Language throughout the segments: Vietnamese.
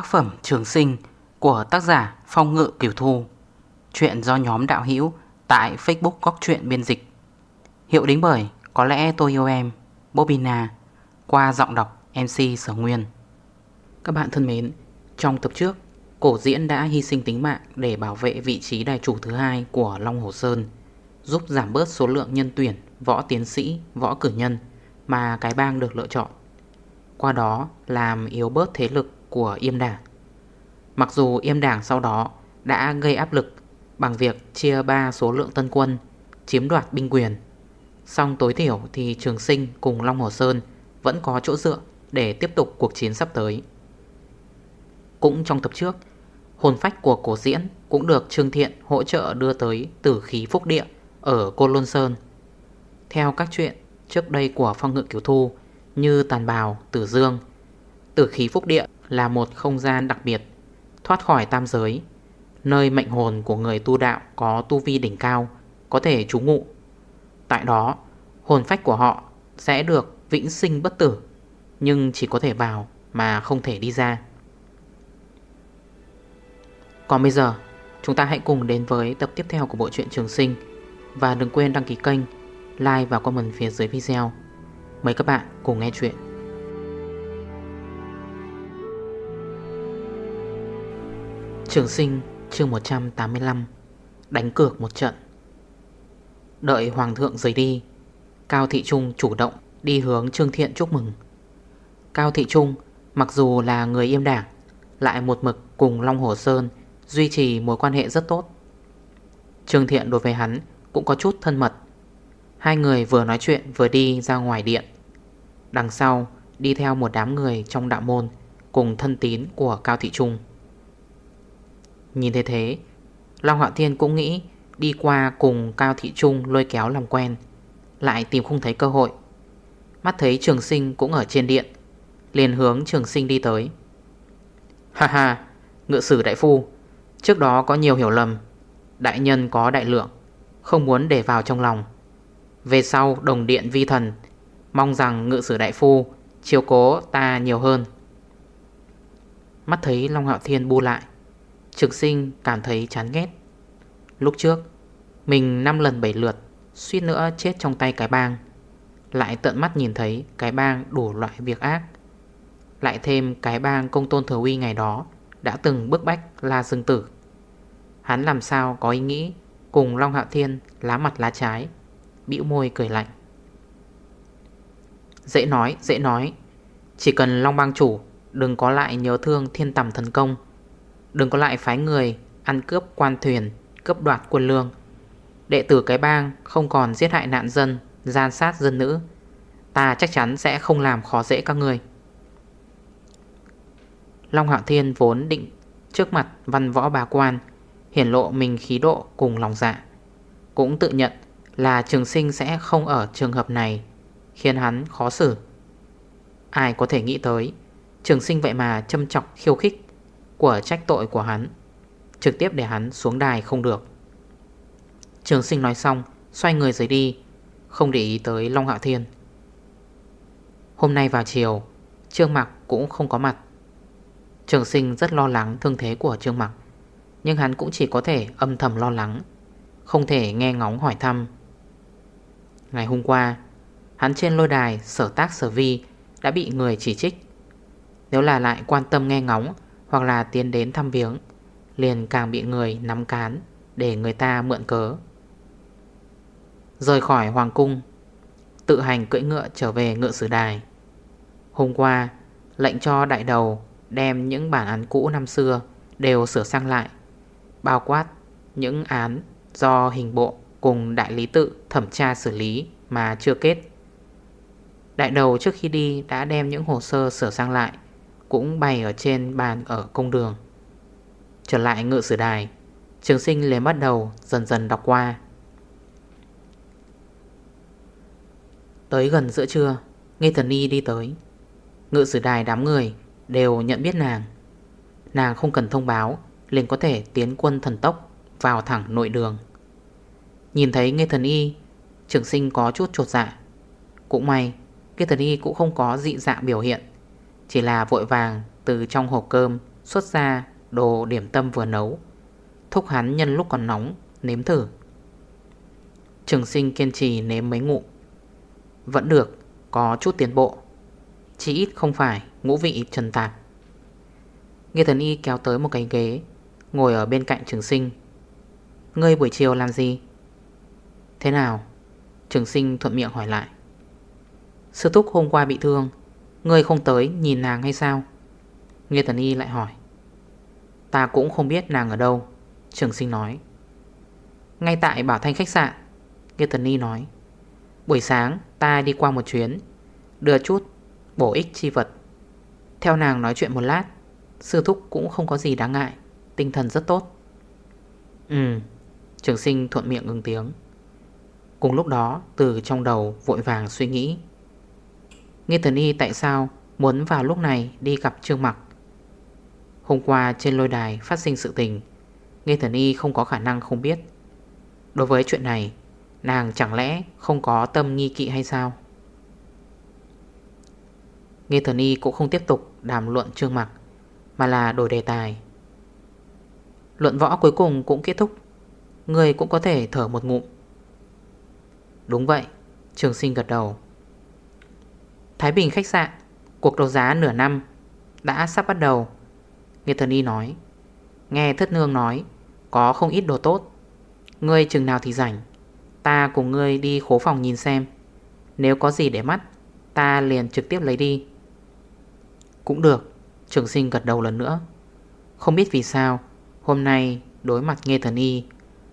Tác phẩm Trường Sinh của tác giả Phong Ngự Kiều Thu. Chuyện do nhóm đạo hữu tại Facebook Góc Chuyện Biên Dịch. Hiệu đính bởi Có lẽ tôi yêu em Bobina Qua giọng đọc MC Sở Nguyên. Các bạn thân mến Trong tập trước Cổ diễn đã hy sinh tính mạng để bảo vệ vị trí đài chủ thứ hai của Long Hồ Sơn Giúp giảm bớt số lượng nhân tuyển Võ tiến sĩ, võ cử nhân Mà cái bang được lựa chọn. Qua đó làm yếu bớt thế lực của Yêm Đảng. Mặc dù Yêm Đảng sau đó đã gây áp lực Bằng việc chia ba số lượng tân quân Chiếm đoạt binh quyền. Song tối thiểu thì Trường Sinh cùng Long Hồ Sơn Vẫn có chỗ dựa để tiếp tục cuộc chiến sắp tới. Cũng trong tập trước Hồn phách của cổ diễn cũng được Trương Thiện hỗ trợ đưa tới tử khí phúc địa ở Côn Lôn Sơn. Theo các chuyện trước đây của phong ngự kiểu thu như Tàn Bào, Tử Dương, tử khí phúc địa là một không gian đặc biệt, thoát khỏi tam giới, nơi mệnh hồn của người tu đạo có tu vi đỉnh cao, có thể trú ngụ. Tại đó, hồn phách của họ sẽ được vĩnh sinh bất tử, nhưng chỉ có thể vào mà không thể đi ra. Còn bây giờ Chúng ta hãy cùng đến với tập tiếp theo của bộ truyện Trường Sinh Và đừng quên đăng ký kênh Like và comment phía dưới video Mời các bạn cùng nghe chuyện Trường Sinh, chương 185 Đánh cược một trận. Đợi Hoàng thượng rời đi, Cao Thị Trung chủ động đi hướng Trương Thiện chúc mừng. Cao Thị Trung, mặc dù là người im đảng, Lại một mực cùng Long Hồ Sơn Duy trì mối quan hệ rất tốt. Trương Thiện đối với hắn Cũng có chút thân mật. Hai người vừa nói chuyện vừa đi ra ngoài điện. Đằng sau, Đi theo một đám người trong đạo môn Cùng thân tín của Cao Thị Trung. Nhìn thấy thế, Long Họa Thiên cũng nghĩ Đi qua cùng Cao Thị Trung lôi kéo làm quen, Lại tìm không thấy cơ hội. Mắt thấy trường sinh cũng ở trên điện, Liền hướng trường sinh đi tới. Ha ha Ngựa sử đại phu, Trước đó có nhiều hiểu lầm, Đại nhân có đại lượng, Không muốn để vào trong lòng. Về sau đồng điện vi thần, Mong rằng ngự sử đại phu Chiều cố ta nhiều hơn. Mắt thấy Long Hạo Thiên bu lại Trực sinh cảm thấy chán ghét Lúc trước Mình 5 lần 7 lượt Suýt nữa chết trong tay cái bang Lại tận mắt nhìn thấy cái bang đủ loại việc ác Lại thêm cái bang công tôn thừa uy ngày đó đã từng bức bách La Dương Tử. Hắn làm sao có ý nghĩ cùng Long Hạo Thiên lá mặt lá trái, bĩu môi cười lạnh. Dễ nói, dễ nói, chỉ cần Long Bang Chủ đừng có lại nhớ thương thiên tầm thần công, đừng có lại phái người ăn cướp quan thuyền, cướp đoạt quân lương. Đệ tử cái bang không còn giết hại nạn dân, gian sát dân nữ. Ta chắc chắn sẽ không làm khó dễ các người. Long Hạo Thiên vốn định trước mặt văn võ bà quan Hiển lộ mình khí độ cùng lòng dạ Cũng tự nhận là trường sinh sẽ không ở trường hợp này Khiến hắn khó xử Ai có thể nghĩ tới Trường sinh vậy mà châm chọc khiêu khích của trách tội của hắn, Trực tiếp để hắn xuống đài không được. Trường sinh nói xong, Xoay người rời đi, Không để ý tới Long Hạo Thiên. Hôm nay vào chiều, Trương Mạc cũng không có mặt. Trường sinh rất lo lắng thương thế của Trương Mặc, Nhưng hắn cũng chỉ có thể âm thầm lo lắng, Không thể nghe ngóng hỏi thăm. Ngày hôm qua, Hắn trên lôi đài sở tác sở vi Đã bị người chỉ trích. Nếu là lại quan tâm nghe ngóng hoặc là tiến đến thăm viếng, Liền càng bị người nắm cán Để người ta mượn cớ. Rời khỏi hoàng cung, Tự hành cưỡi ngựa trở về ngựa sử đài. Hôm qua, Lệnh cho đại đầu Đem những bản án cũ năm xưa Đều sửa sang lại, Bao quát những án do hình bộ Cùng đại lý tự thẩm tra xử lý Mà chưa kết. Đại đầu trước khi đi đã đem những hồ sơ sửa sang lại cũng bày ở trên bàn ở công đường. Trở lại ngự sử đài, Trường sinh liền bắt đầu dần dần đọc qua. Tới gần giữa trưa Nghe thần y đi tới. Ngự sử đài đám người đều nhận biết nàng. Nàng không cần thông báo, liền có thể tiến quân thần tốc Vào thẳng nội đường. Nhìn thấy nghe Thần Y Trường sinh có chút trột dạ. Cũng may Nghe Thần Y cũng không có dị dạng biểu hiện. Chỉ là vội vàng từ trong hộp cơm Xuất ra đồ điểm tâm vừa nấu. Thúc hắn nhân lúc còn nóng, Nếm thử. Trường sinh kiên trì nếm mấy ngụ. Vẫn được, Có chút tiến bộ. Chỉ ít không phải ngũ vị trần tạp. Nghe thần y kéo tới một cái ghế, Ngồi ở bên cạnh trường sinh. Ngươi buổi chiều làm gì? Thế nào? Trường sinh thuận miệng hỏi lại. Sư Túc hôm qua bị thương. Ngươi không tới nhìn nàng hay sao? Nghe Tần y lại hỏi. Ta cũng không biết nàng ở đâu, Trường sinh nói. Ngay tại Bảo Thanh khách sạn Nghe Tần y nói. Buổi sáng, ta đi qua một chuyến, Đưa chút, bổ ích chi vật. Theo nàng nói chuyện một lát, Sư thúc cũng không có gì đáng ngại, Tinh thần rất tốt. Ừ Trường sinh thuận miệng ngừng tiếng. Cùng lúc đó, từ trong đầu vội vàng suy nghĩ. Nghe thần y tại sao muốn vào lúc này đi gặp Trương Mặc? Hôm qua trên lôi đài phát sinh sự tình Nghe thần y không có khả năng không biết. Đối với chuyện này, Nàng chẳng lẽ không có tâm nghi kỵ hay sao? Nghe thần y cũng không tiếp tục đàm luận Trương Mặc, Mà là đổi đề tài. Luận võ cuối cùng cũng kết thúc, Người cũng có thể thở một ngụm. Đúng vậy, Trường sinh gật đầu. Thái Bình khách sạn, Cuộc đấu giá nửa năm Đã sắp bắt đầu. Nghe thần y nói, Nghe thất nương nói, Có không ít đồ tốt. Ngươi chừng nào thì rảnh, Ta cùng ngươi đi khố phòng nhìn xem. Nếu có gì để mắt, Ta liền trực tiếp lấy đi. Cũng được, Trường sinh gật đầu lần nữa. Không biết vì sao, Hôm nay đối mặt nghe thần y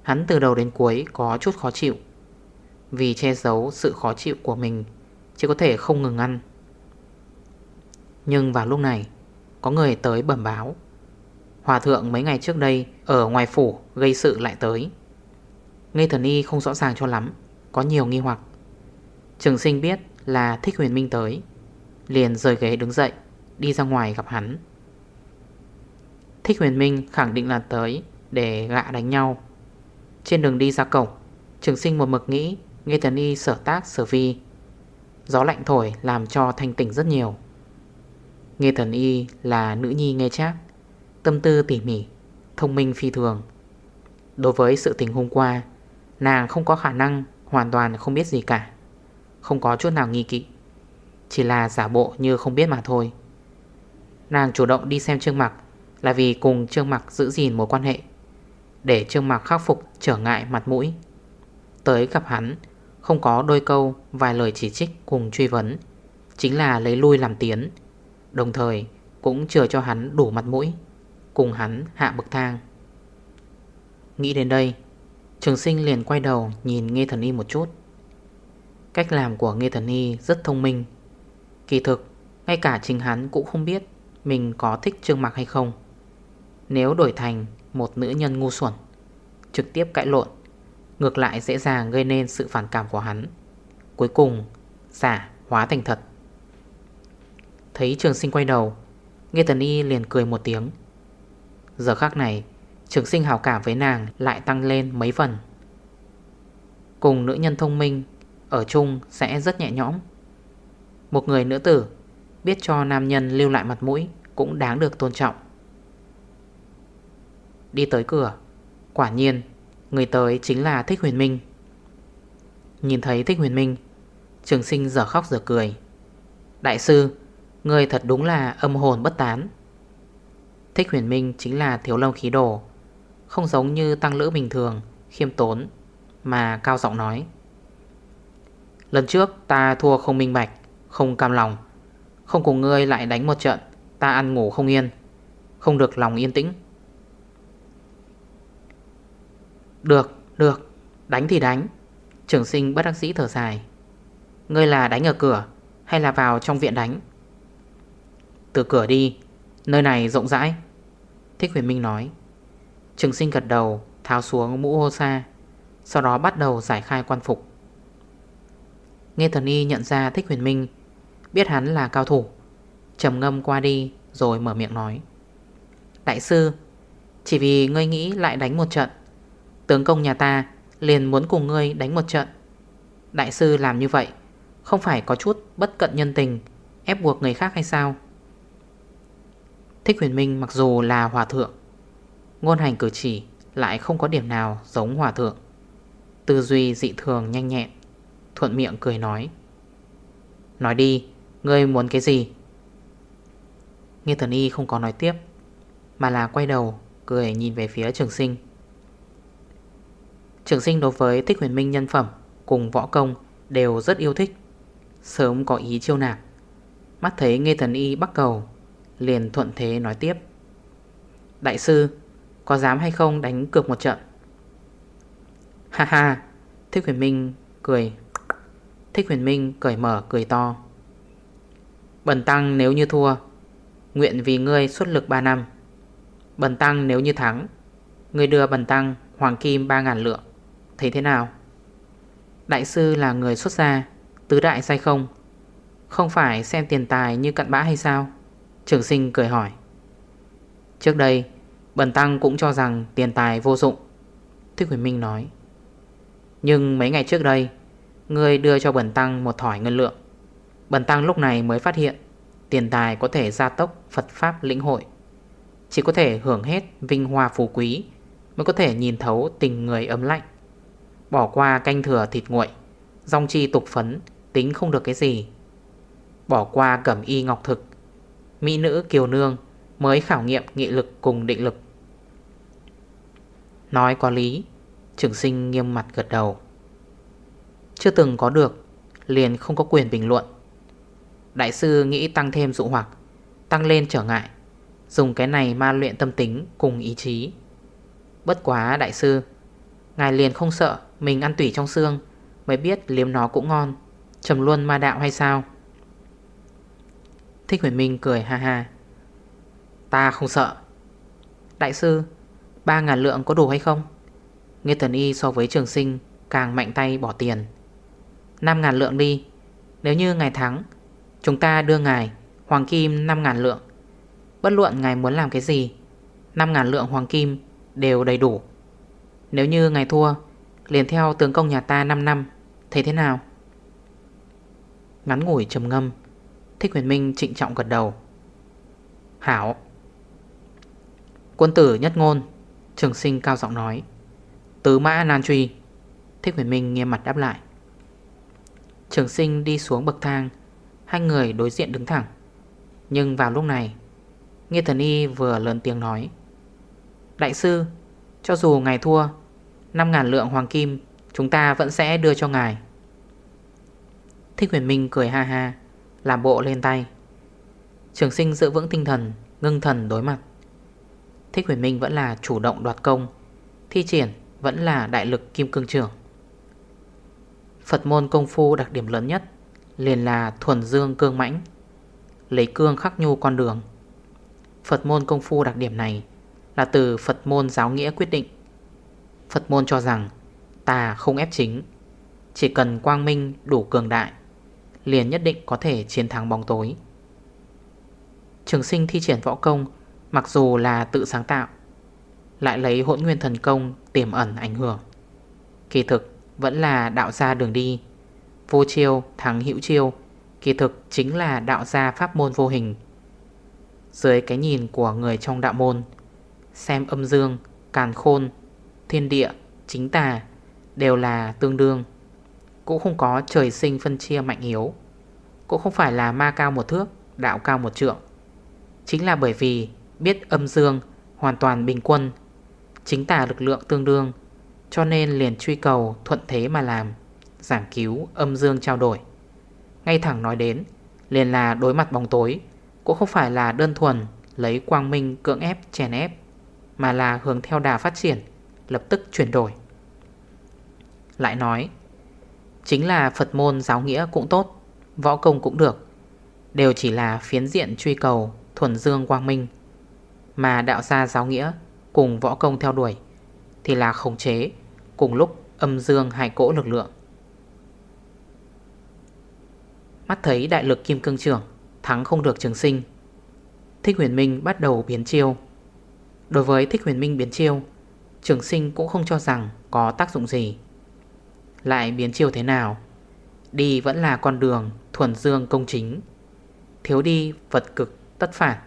Hắn từ đầu đến cuối có chút khó chịu. Vì che giấu sự khó chịu của mình chỉ có thể không ngừng ăn. Nhưng vào lúc này, Có người tới bẩm báo. Hòa thượng mấy ngày trước đây Ở ngoài phủ gây sự lại tới. Ngây thần y không rõ ràng cho lắm, Có nhiều nghi hoặc. Trường sinh biết là thích huyền minh tới, Liền rời ghế đứng dậy, Đi ra ngoài gặp hắn. Thích huyền minh khẳng định là tới Để gạ đánh nhau. Trên đường đi ra cổng, Trường sinh một mực nghĩ Nghe thần y sở tác, sở vi. Gió lạnh thổi làm cho thanh tỉnh rất nhiều. Nghe thần y là nữ nhi nghe chắc Tâm tư tỉ mỉ, Thông minh phi thường. Đối với sự tình hôm qua, Nàng không có khả năng hoàn toàn không biết gì cả, Không có chút nào nghi kỵ, Chỉ là giả bộ như không biết mà thôi. Nàng chủ động đi xem Trương Mặc Là vì cùng Trương Mặc giữ gìn mối quan hệ, Để Trương Mặc khắc phục trở ngại mặt mũi. Tới gặp hắn không có đôi câu, Vài lời chỉ trích cùng truy vấn. Chính là lấy lui làm tiến. Đồng thời, cũng chờ cho hắn đủ mặt mũi, Cùng hắn hạ bậc thang. Nghĩ đến đây, Trường sinh liền quay đầu nhìn Nghe Thần Y một chút. Cách làm của Nghe Thần Y rất thông minh. Kỳ thực, Ngay cả chính hắn cũng không biết Mình có thích Trương Mạc hay không. Nếu đổi thành một nữ nhân ngu xuẩn, Trực tiếp cãi lộn Ngược lại dễ dàng gây nên sự phản cảm của hắn. Cuối cùng Giả hóa thành thật. Thấy trường sinh quay đầu, Nghe Thần Y liền cười một tiếng. Giờ khác này, Trường sinh hào cảm với nàng lại tăng lên mấy phần. Cùng nữ nhân thông minh Ở chung sẽ rất nhẹ nhõm. Một người nữ tử Biết cho nam nhân lưu lại mặt mũi Cũng đáng được tôn trọng. Đi tới cửa, Quả nhiên Người tới chính là Thích Huyền Minh. Nhìn thấy Thích Huyền Minh, Trường sinh giờ khóc giờ cười. Đại sư Người thật đúng là âm hồn bất tán. Thích huyền minh chính là thiếu lông khí đồ, Không giống như tăng lữ bình thường, Khiêm tốn, Mà cao giọng nói. Lần trước ta thua không minh bạch, Không cam lòng. Không cùng ngươi lại đánh một trận, Ta ăn ngủ không yên. Không được lòng yên tĩnh. Được, được Đánh thì đánh. Trường sinh bất đắc sĩ thở dài. Ngươi là đánh ở cửa Hay là vào trong viện đánh? Từ cửa đi Nơi này rộng rãi. Thích huyền minh nói. Trường sinh gật đầu tháo xuống mũ hô sa Sau đó bắt đầu giải khai quan phục. Nghe thần y nhận ra Thích huyền minh Biết hắn là cao thủ trầm ngâm qua đi Rồi mở miệng nói. Đại sư Chỉ vì ngươi nghĩ lại đánh một trận Tướng công nhà ta liền muốn cùng ngươi đánh một trận. Đại sư làm như vậy, Không phải có chút bất cận nhân tình, Ép buộc người khác hay sao? Thích huyền minh mặc dù là hòa thượng, Ngôn hành cử chỉ lại không có điểm nào giống hòa thượng. Tư duy dị thường nhanh nhẹn, Thuận miệng cười nói Nói đi, Ngươi muốn cái gì? Nghe thần y không có nói tiếp, Mà là quay đầu, Cười nhìn về phía trường sinh. Trường sinh đối với thích huyền minh nhân phẩm Cùng võ công đều rất yêu thích. Sớm có ý chiêu nạp Mắt thấy nghe thần y bắt cầu, Liền thuận thế nói tiếp. Đại sư, Có dám hay không đánh cược một trận? Ha ha Thích huyền minh cười. Thích huyền minh cởi mở, cười to. Bần tăng nếu như thua, Nguyện vì ngươi xuất lực 3 năm. Bần tăng nếu như thắng, Ngươi đưa bần tăng hoàng kim 3.000 lượng. Thấy thế nào? Đại sư là người xuất gia, Tứ đại sai không? Không phải xem tiền tài như cặn bã hay sao? Trường sinh cười hỏi. Trước đây, Bần tăng cũng cho rằng tiền tài vô dụng. Thích Huyền Minh nói. Nhưng mấy ngày trước đây Ngươi đưa cho bần tăng một thỏi ngân lượng. Bần tăng lúc này mới phát hiện, Tiền tài có thể gia tốc Phật Pháp lĩnh hội. Chỉ có thể hưởng hết vinh hoa phú quý, Mới có thể nhìn thấu tình người ấm lạnh. Bỏ qua canh thừa thịt nguội Dòng chi tục phấn, Tính không được cái gì. Bỏ qua cẩm y ngọc thực, Mỹ nữ kiều nương Mới khảo nghiệm nghị lực cùng định lực. Nói có lý, Trường sinh nghiêm mặt gật đầu. Chưa từng có được, Liền không có quyền bình luận. Đại sư nghĩ tăng thêm dụ hoặc, Tăng lên trở ngại, Dùng cái này ma luyện tâm tính cùng ý chí. Bất quá đại sư Ngài liền không sợ, Mình ăn tủy trong xương, Mới biết liếm nó cũng ngon. Trầm luôn ma đạo hay sao? Thích huyền minh cười ha ha. Ta không sợ. Đại sư, ba ngàn lượng có đủ hay không? Nghe thần y so với trường sinh Càng mạnh tay bỏ tiền. 5 ngàn lượng đi. Nếu như ngài thắng, Chúng ta đưa ngài hoàng kim 5 ngàn lượng. Bất luận ngài muốn làm cái gì 5 ngàn lượng hoàng kim đều đầy đủ. Nếu như ngài thua, Liền theo tướng công nhà ta 5 năm, Thấy thế nào? Ngắn ngủi trầm ngâm, Thích huyền minh trịnh trọng gật đầu. Hảo. Quân tử nhất ngôn, Trường sinh cao giọng nói. Tứ mã nan truy. Thích huyền minh nghiêm mặt đáp lại. Trường sinh đi xuống bậc thang, Hai người đối diện đứng thẳng. Nhưng vào lúc này Nghe thần y vừa lớn tiếng nói. Đại sư cho dù ngài thua 5.000 lượng hoàng kim, Chúng ta vẫn sẽ đưa cho ngài. Thích huyền minh cười ha ha, Làm bộ lên tay. Trường sinh giữ vững tinh thần, Ngưng thần đối mặt. Thích huyền minh vẫn là chủ động đoạt công, Thi triển vẫn là đại lực kim cương trưởng Phật môn công phu đặc điểm lớn nhất, Liền là thuần dương cương mãnh, Lấy cương khắc nhu con đường. Phật môn công phu đặc điểm này là từ Phật môn giáo nghĩa quyết định. Phật môn cho rằng Tà không ép chính. Chỉ cần quang minh đủ cường đại, Liền nhất định có thể chiến thắng bóng tối. Trường sinh thi triển võ công, Mặc dù là tự sáng tạo, Lại lấy hỗn nguyên thần công tiềm ẩn ảnh hưởng. Kỳ thực, vẫn là đạo gia đường đi. Vô chiêu, thắng hữu chiêu, Kỳ thực chính là đạo gia pháp môn vô hình. Dưới cái nhìn của người trong đạo môn Xem âm dương, càn khôn, thiên địa, chính tà Đều là tương đương. Cũng không có trời sinh phân chia mạnh yếu. Cũng không phải là ma cao một thước Đạo cao một trượng. Chính là bởi vì biết âm dương Hoàn toàn bình quân Chính tà lực lượng tương đương Cho nên liền truy cầu thuận thế mà làm Giảng cứu âm dương trao đổi. Ngay thẳng nói đến Liền là đối mặt bóng tối Cũng không phải là đơn thuần Lấy quang minh cưỡng ép chèn ép. Mà là hướng theo đà phát triển, Lập tức chuyển đổi. Lại nói, Chính là Phật môn giáo nghĩa cũng tốt, Võ công cũng được, Đều chỉ là phiến diện truy cầu Thuần dương quang minh, Mà đạo gia giáo nghĩa Cùng võ công theo đuổi Thì là khống chế Cùng lúc âm dương hai cỗ lực lượng. Mắt thấy đại lực kim cương trưởng Thắng không được trường sinh, Thích huyền minh bắt đầu biến chiêu. Đối với thích huyền minh biến chiêu, Trường sinh cũng không cho rằng Có tác dụng gì. Lại biến chiêu thế nào? Đi vẫn là con đường thuần dương công chính. Thiếu đi vật cực tất phản,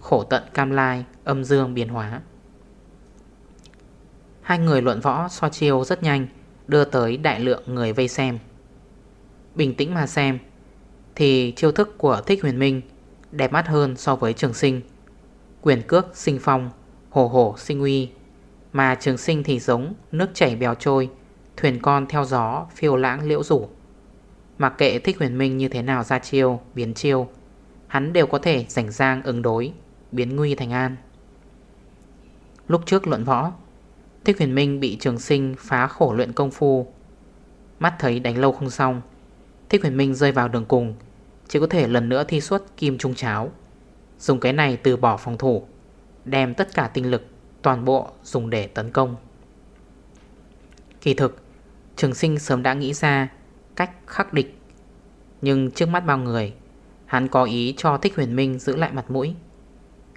Khổ tận cam lai, Âm dương biến hóa. Hai người luận võ so chiêu rất nhanh, Đưa tới đại lượng người vây xem. Bình tĩnh mà xem, Thì chiêu thức của Thích Huyền Minh Đẹp mắt hơn so với trường sinh. Quyền cước sinh phong Hổ hổ sinh uy. Mà trường sinh thì giống nước chảy bèo trôi, Thuyền con theo gió phiêu lãng liễu rủ. Mặc kệ Thích Huyền Minh như thế nào ra chiêu, Biến chiêu, Hắn đều có thể rảnh rang ứng đối, Biến nguy thành an. Lúc trước luận võ, Thích huyền minh bị trường sinh phá khổ luyện công phu. Mắt thấy đánh lâu không xong, Thích huyền minh rơi vào đường cùng, Chỉ có thể lần nữa thi xuất kim trung cháo. Dùng cái này từ bỏ phòng thủ. Đem tất cả tinh lực Toàn bộ dùng để tấn công. Kỳ thực, Trường sinh sớm đã nghĩ ra Cách khắc địch, Nhưng trước mắt bao người, Hắn có ý cho Thích Huyền Minh giữ lại mặt mũi.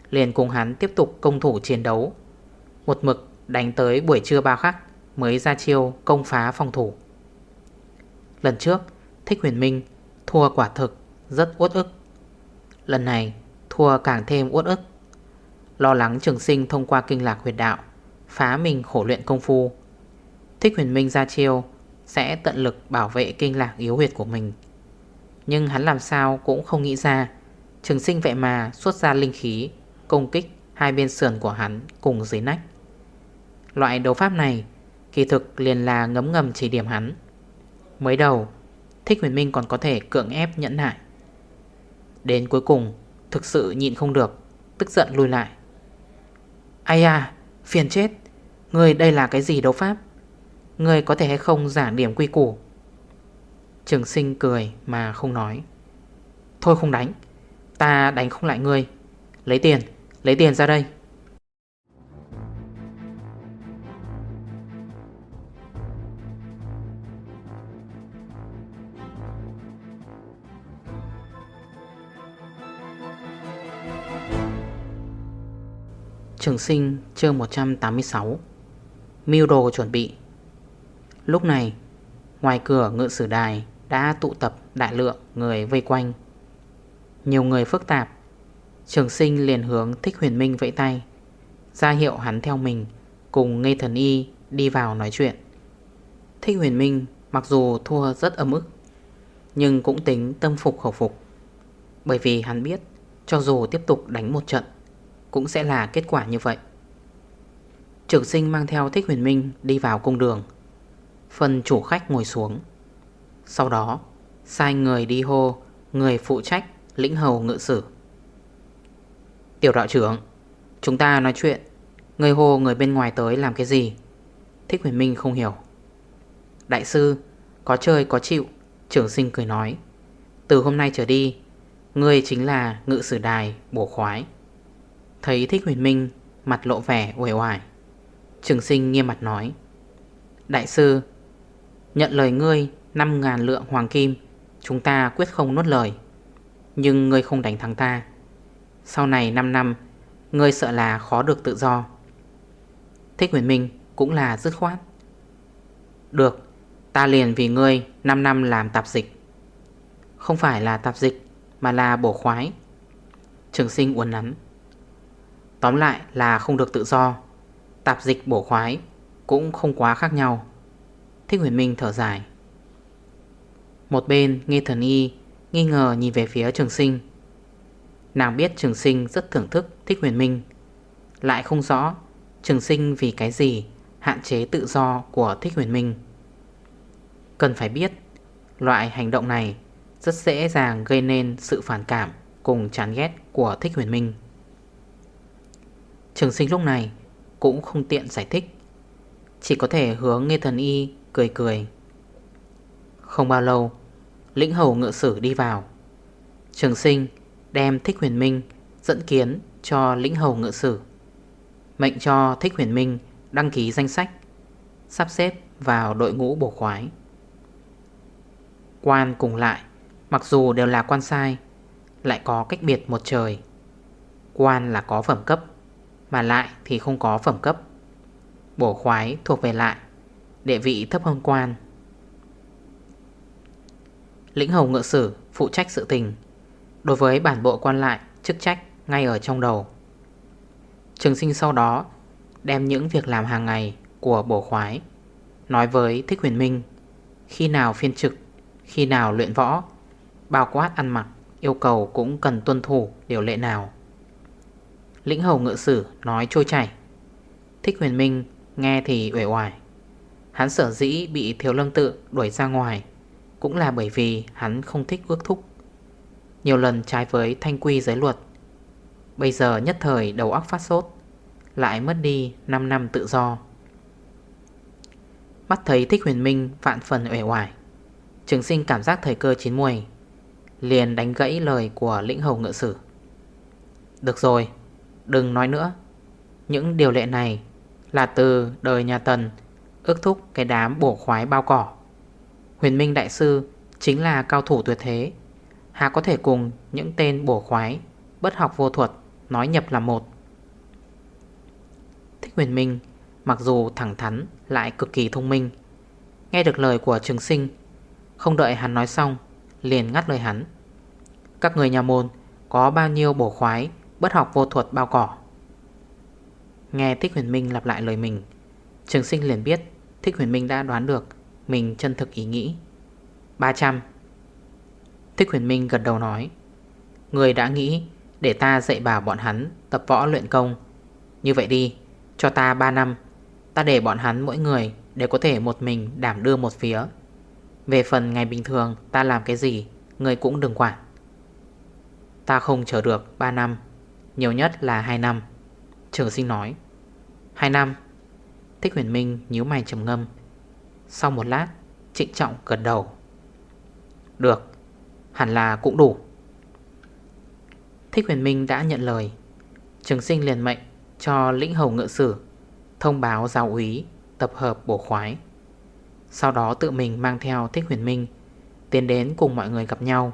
Liền cùng hắn tiếp tục công thủ chiến đấu, Một mực đánh tới buổi trưa bao khắc Mới ra chiêu công phá phòng thủ. Lần trước, Thích Huyền Minh thua quả thực Rất uất ức. Lần này, thua càng thêm uất ức. Lo lắng trường sinh thông qua kinh lạc huyệt đạo, Phá mình khổ luyện công phu. Thích huyền minh ra chiêu, Sẽ tận lực bảo vệ kinh lạc yếu huyệt của mình. Nhưng hắn làm sao cũng không nghĩ ra, Trường sinh vậy mà xuất ra linh khí, Công kích hai bên sườn của hắn cùng dưới nách. Loại đấu pháp này, Kỳ thực liền là ngấm ngầm chỉ điểm hắn. Mới đầu, Thích huyền minh còn có thể cưỡng ép nhẫn nại. Đến cuối cùng, Thực sự nhịn không được, Tức giận lùi lại. Ây à phiền chết. Người đây là cái gì đấu pháp? Người có thể hay không giả điểm quy củ? Trường sinh cười mà không nói. Thôi không đánh, Ta đánh không lại ngươi. Lấy tiền Lấy tiền ra đây. Trường sinh, chương 186 Miêu đồ chuẩn bị. Lúc này, Ngoài cửa ngự sử đài Đã tụ tập đại lượng người vây quanh. Nhiều người phức tạp. Trường sinh liền hướng Thích Huyền Minh vẫy tay, ra hiệu hắn theo mình, Cùng ngây thần y đi vào nói chuyện. Thích Huyền Minh Mặc dù thua rất âm ức, Nhưng cũng tính tâm phục khẩu phục, Bởi vì hắn biết Cho dù tiếp tục đánh một trận cũng sẽ là kết quả như vậy. Trường sinh mang theo Thích Huyền Minh đi vào cung đường. Phần chủ khách ngồi xuống. Sau đó, Sai người đi hô, Người phụ trách lĩnh hầu ngự sử. Tiểu đạo trưởng, Chúng ta nói chuyện. Người hô người bên ngoài tới làm cái gì? Thích huyền minh không hiểu. Đại sư, Có chơi có chịu Trưởng sinh cười nói. Từ hôm nay trở đi, Ngươi chính là ngự sử đài, bổ khoái. Thấy Thích Huyền Minh Mặt lộ vẻ uể oải. Trường sinh nghiêm mặt nói, Đại sư, Nhận lời ngươi 5.000 lượng hoàng kim, Chúng ta quyết không nuốt lời. Nhưng ngươi không đánh thắng ta. Sau này 5 năm, Ngươi sợ là khó được tự do. Thích huyền minh cũng là dứt khoát, Được, Ta liền vì ngươi 5 năm làm tạp dịch. Không phải là tạp dịch, Mà là bổ khoái. Trường sinh uốn nắn Tóm lại là không được tự do. Tạp dịch bổ khoái Cũng không quá khác nhau. Thích huyền minh thở dài. Một bên nghe thần y Nghi ngờ nhìn về phía trường sinh. Nàng biết trường sinh rất thưởng thức Thích huyền minh. Lại không rõ trường sinh vì cái gì Hạn chế tự do của Thích huyền minh. Cần phải biết, Loại hành động này Rất dễ dàng gây nên sự phản cảm Cùng chán ghét của Thích huyền minh. Trường sinh lúc này cũng không tiện giải thích. Chỉ có thể hướng nghe thần y cười cười. Không bao lâu, Lĩnh hầu ngựa sử đi vào. Trường sinh đem Thích Huyền Minh dẫn kiến cho lĩnh hầu ngựa sử. Mệnh cho Thích Huyền Minh đăng ký danh sách, Sắp xếp vào đội ngũ bổ khoái. Quan cùng lại, Mặc dù đều là quan sai, Lại có cách biệt một trời. Quan là có phẩm cấp mà lại thì không có phẩm cấp. Bổ khoái thuộc về lại. Địa vị thấp hơn quan. Lĩnh hầu ngựa sử, phụ trách sự tình. Đối với bản bộ quan lại, Chức trách ngay ở trong đầu. Trường sinh sau đó, Đem những việc làm hàng ngày của bổ khoái, Nói với Thích Huyền Minh, Khi nào phiên trực, Khi nào luyện võ, Bao quát ăn mặc, Yêu cầu cũng cần tuân thủ điều lệ nào. Lĩnh hầu ngự sử nói trôi chảy. Thích huyền minh nghe thì uể oải. Hắn sở dĩ bị thiếu lâm tự đuổi ra ngoài Cũng là bởi vì hắn không thích ước thúc. Nhiều lần trái với thanh quy giới luật, Bây giờ nhất thời đầu óc phát sốt, Lại mất đi 5 năm tự do. Mắt thấy thích huyền minh vạn phần uể oải, Trường sinh cảm giác thời cơ chín muồi, Liền đánh gãy lời của lĩnh hầu ngự sử. Được rồi Đừng nói nữa. Những điều lệ này Là từ đời nhà Tần, Ước thúc cái đám bổ khoái bao cỏ. Huyền Minh Đại Sư Chính là cao thủ tuyệt thế. Hà có thể cùng những tên bổ khoái, Bất học vô thuật, Nói nhập là một. Thích huyền minh Mặc dù thẳng thắn, lại cực kỳ thông minh. Nghe được lời của trường sinh, Không đợi hắn nói xong, Liền ngắt lời hắn. Các người nhà môn có bao nhiêu bổ khoái Bất học vô thuật bao cỏ. Nghe Thích Huyền Minh lặp lại lời mình, Trường sinh liền biết Thích Huyền Minh đã đoán được Mình chân thực ý nghĩ. 300 Thích Huyền Minh gật đầu nói, Người đã nghĩ để ta dạy bảo bọn hắn tập võ luyện công. Như vậy đi, Cho ta 3 năm. Ta để bọn hắn mỗi người Đều có thể một mình đảm đưa một phía. Về phần ngày bình thường ta làm cái gì, Người cũng đừng quản. Ta không chờ được 3 năm. Nhiều nhất là 2 năm. Trường sinh nói 2 năm. Thích huyền minh nhíu mày trầm ngâm. Sau một lát, Trịnh trọng gật đầu. Được, Hẳn là cũng đủ. Thích huyền minh đã nhận lời. Trường sinh liền mệnh cho lĩnh hầu ngựa sử Thông báo giáo úy, Tập hợp bổ khoái. Sau đó tự mình mang theo Thích huyền minh Tiến đến cùng mọi người gặp nhau.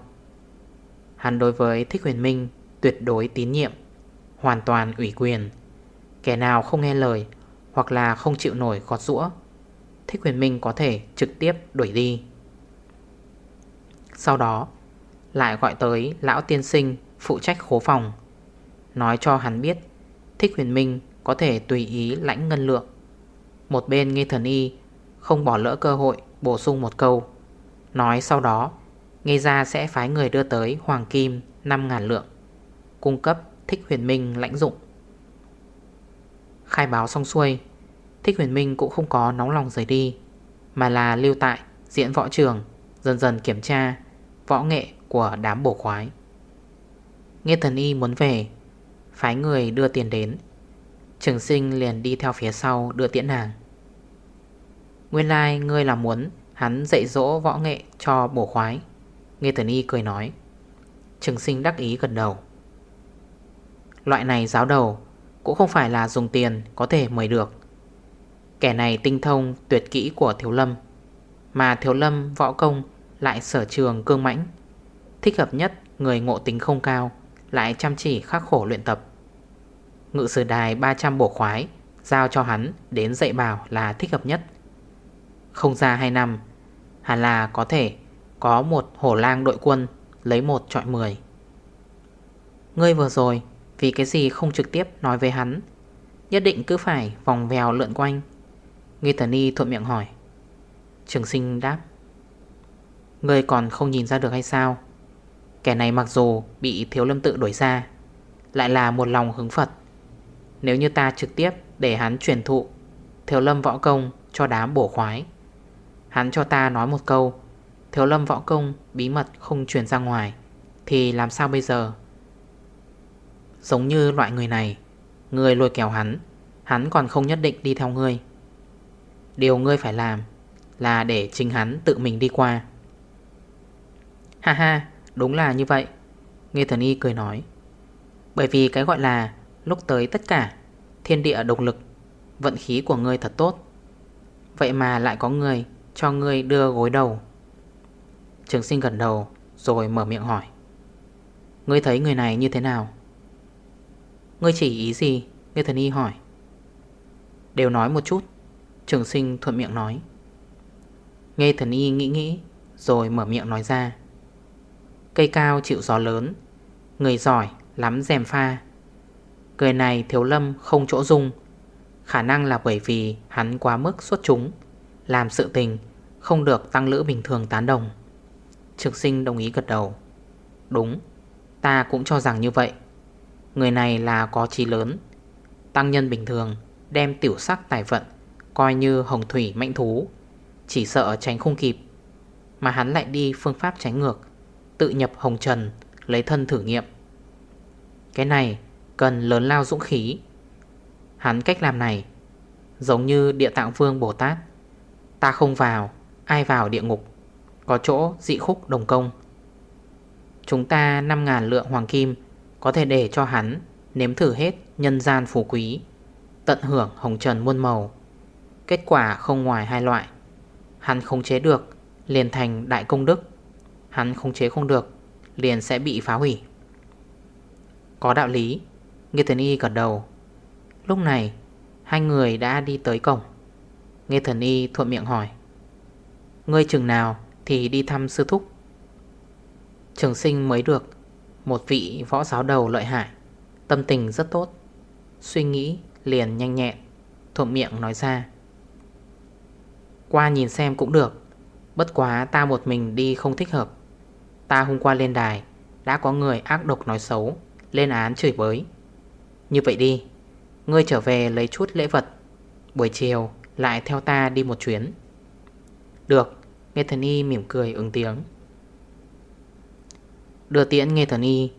Hắn đối với Thích huyền minh Tuyệt đối tín nhiệm. Hoàn toàn ủy quyền. Kẻ nào không nghe lời Hoặc là không chịu nổi gọt rũa Thích huyền minh có thể trực tiếp đuổi đi. Sau đó, Lại gọi tới lão tiên sinh Phụ trách khố phòng, Nói cho hắn biết Thích huyền minh có thể tùy ý lãnh ngân lượng. Một bên nghe thần y Không bỏ lỡ cơ hội bổ sung một câu, Nói sau đó Nghe ra sẽ phái người đưa tới Hoàng Kim 5.000 lượng, Cung cấp Thích Huyền Minh lãnh dụng Khai báo xong xuôi Thích Huyền Minh cũng không có nóng lòng rời đi Mà là lưu tại diễn võ trường Dần dần kiểm tra Võ nghệ của đám bổ khoái. Nghe thần y muốn về Phái người đưa tiền đến. Trường sinh liền đi theo phía sau đưa tiễn hàng. Nguyên lai like, ngươi là muốn Hắn dạy dỗ võ nghệ cho bổ khoái Nghe thần y cười nói. Trường sinh đắc ý gần đầu. Loại này giáo đầu, Cũng không phải là dùng tiền có thể mời được. Kẻ này tinh thông tuyệt kỹ của Thiếu Lâm, Mà Thiếu Lâm võ công lại sở trường cương mãnh, Thích hợp nhất người ngộ tính không cao, Lại chăm chỉ khắc khổ luyện tập. Ngự sử đài 300 bổ khoái Giao cho hắn đến dạy bảo là thích hợp nhất. Không ra 2 năm, Hẳn là có thể Có một hổ lang đội quân Lấy một trọi 10 Ngươi vừa rồi vì cái gì không trực tiếp nói với hắn. Nhất định cứ phải vòng vèo lượn quanh. Nghi thần y thuận miệng hỏi. Trường sinh đáp. Ngươi còn không nhìn ra được hay sao? Kẻ này mặc dù bị thiếu lâm tự đuổi ra, Lại là một lòng hứng Phật. Nếu như ta trực tiếp để hắn truyền thụ Thiếu lâm võ công cho đám bổ khoái, Hắn cho ta nói một câu, Thiếu lâm võ công bí mật không truyền ra ngoài, Thì làm sao bây giờ? Giống như loại người này, Người lôi kéo hắn Hắn còn không nhất định đi theo ngươi. Điều ngươi phải làm Là để chính hắn tự mình đi qua. Ha ha, Đúng là như vậy, Nghe thần y cười nói. Bởi vì cái gọi là lúc tới tất cả, Thiên địa động lực, Vận khí của ngươi thật tốt. Vậy mà lại có người cho ngươi đưa gối đầu. Trường sinh gần đầu Rồi mở miệng hỏi. Ngươi thấy người này như thế nào? Ngươi chỉ ý gì? Nghe thần y hỏi. Đều nói một chút. Trường sinh thuận miệng nói. Nghe thần y nghĩ nghĩ, Rồi mở miệng nói ra. Cây cao chịu gió lớn. Người giỏi lắm dèm pha. Người này thiếu lâm không chỗ dung. Khả năng là bởi vì hắn quá mức xuất chúng. Làm sự tình, không được tăng lữ bình thường tán đồng. Trực sinh đồng ý gật đầu. Đúng, Ta cũng cho rằng như vậy. Người này là có trí lớn. Tăng nhân bình thường, Đem tiểu sắc tài vận, Coi như hồng thủy mạnh thú, Chỉ sợ tránh không kịp. Mà hắn lại đi phương pháp tránh ngược, Tự nhập hồng trần, Lấy thân thử nghiệm. Cái này cần lớn lao dũng khí. Hắn cách làm này, Giống như địa tạng vương Bồ Tát. Ta không vào, Ai vào địa ngục, Có chỗ dị khúc đồng công. Chúng ta 5.000 lượng hoàng kim có thể để cho hắn Nếm thử hết nhân gian phú quý, Tận hưởng hồng trần muôn màu. Kết quả không ngoài hai loại. Hắn không chế được, Liền thành đại công đức. Hắn không chế không được, Liền sẽ bị phá hủy. Có đạo lý. Nghe thần y gật đầu. Lúc này, Hai người đã đi tới cổng. Nghe thần y thuận miệng hỏi, Ngươi chừng nào thì đi thăm sư thúc? Trường sinh mới được. Một vị võ giáo đầu lợi hại, Tâm tình rất tốt. Suy nghĩ liền nhanh nhẹn, Thuận miệng nói ra. Qua nhìn xem cũng được, Bất quá ta một mình đi không thích hợp. Ta hôm qua lên đài, Đã có người ác độc nói xấu, Lên án chửi bới. Như vậy đi, Ngươi trở về lấy chút lễ vật. Buổi chiều lại theo ta đi một chuyến. Được Nghe thần y mỉm cười ứng tiếng. Đưa tiễn nghe thần y,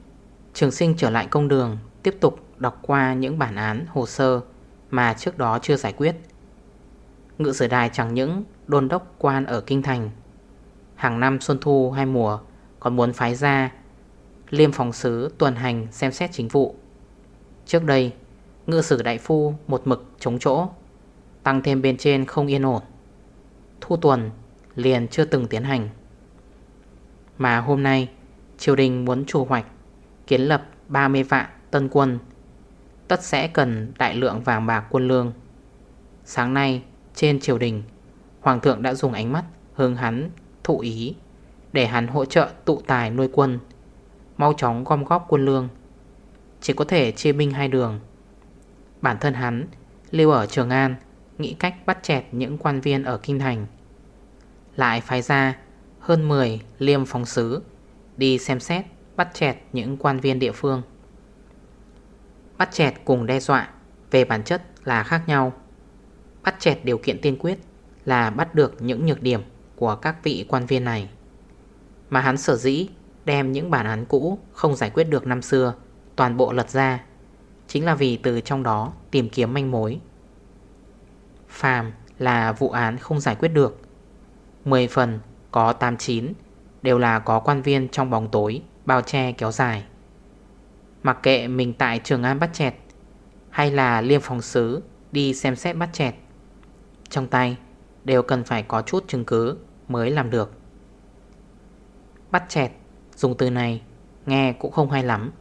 Trường sinh trở lại công đường, Tiếp tục đọc qua những bản án, hồ sơ Mà trước đó chưa giải quyết. Ngự sử đài chẳng những, Đôn đốc quan ở Kinh Thành. Hàng năm xuân thu hai mùa, Còn muốn phái ra Liêm phòng sứ tuần hành xem xét chính vụ. Trước đây, Ngự sử đại phu một mực chống chỗ, Tăng thêm bên trên không yên ổn. Thu tuần liền chưa từng tiến hành. Mà hôm nay Triều đình muốn chủ hoạch, Kiến lập 30 vạn tân quân. Tất sẽ cần đại lượng vàng bạc quân lương. Sáng nay, trên triều đình, Hoàng thượng đã dùng ánh mắt hướng hắn thụ ý, Để hắn hỗ trợ tụ tài nuôi quân, Mau chóng gom góp quân lương. Chỉ có thể chia binh hai đường. Bản thân hắn lưu ở Trường An, Nghĩ cách bắt chẹt những quan viên ở Kinh Thành. Lại phái ra hơn 10 liêm phóng sứ Đi xem xét, bắt chẹt những quan viên địa phương. Bắt chẹt cùng đe dọa Về bản chất là khác nhau. Bắt chẹt điều kiện tiên quyết Là bắt được những nhược điểm Của các vị quan viên này. Mà hắn sở dĩ Đem những bản án cũ Không giải quyết được năm xưa Toàn bộ lật ra Chính là vì từ trong đó tìm kiếm manh mối. Phàm là vụ án không giải quyết được 10 phần có 89 Đều là có quan viên trong bóng tối, Bao che kéo dài. Mặc kệ mình tại Trường An bắt chẹt Hay là liêm phòng sứ, Đi xem xét bắt chẹt, Trong tay đều cần phải có chút chứng cứ Mới làm được. Bắt chẹt Dùng từ này Nghe cũng không hay lắm.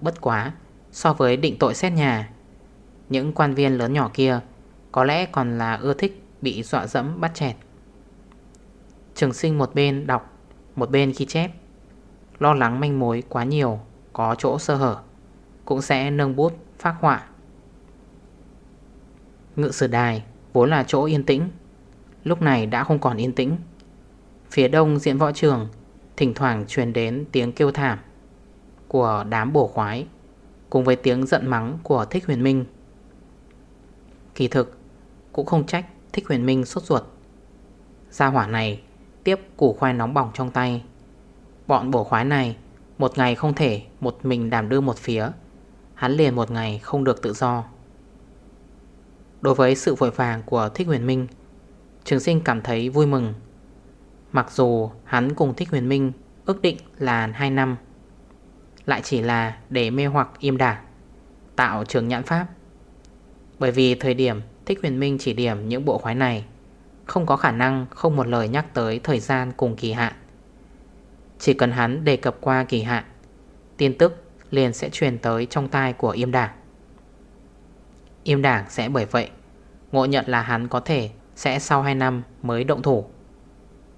Bất quá, So với định tội xét nhà, Những quan viên lớn nhỏ kia Có lẽ còn là ưa thích Bị dọa dẫm bắt chẹt. Trường sinh một bên đọc một bên khi chép. Lo lắng manh mối quá nhiều, Có chỗ sơ hở, Cũng sẽ nâng bút phát họa. Ngự sử đài Vốn là chỗ yên tĩnh, Lúc này đã không còn yên tĩnh. Phía đông diễn võ trường, Thỉnh thoảng truyền đến tiếng kêu thảm Của đám bổ khoái, Cùng với tiếng giận mắng của Thích Huyền Minh. Kỳ thực, Cũng không trách Thích Huyền Minh sốt ruột. Gia hỏa này Tiếp củ khoai nóng bỏng trong tay. Bọn bổ khoái này, Một ngày không thể một mình đảm đưa một phía. Hắn liền một ngày không được tự do. Đối với sự vội vàng của Thích Huyền Minh, Trường sinh cảm thấy vui mừng. Mặc dù hắn cùng Thích Huyền Minh ước định là 2 năm, lại chỉ là để mê hoặc im đả Tạo trường nhãn pháp. Bởi vì thời điểm Thích huyền minh chỉ điểm những bộ khoái này không có khả năng không một lời nhắc tới thời gian cùng kỳ hạn. Chỉ cần hắn đề cập qua kỳ hạn, Tin tức liền sẽ truyền tới trong tai của im đảng. Im đảng sẽ bởi vậy Ngộ nhận là hắn có thể sẽ sau 2 năm mới động thủ.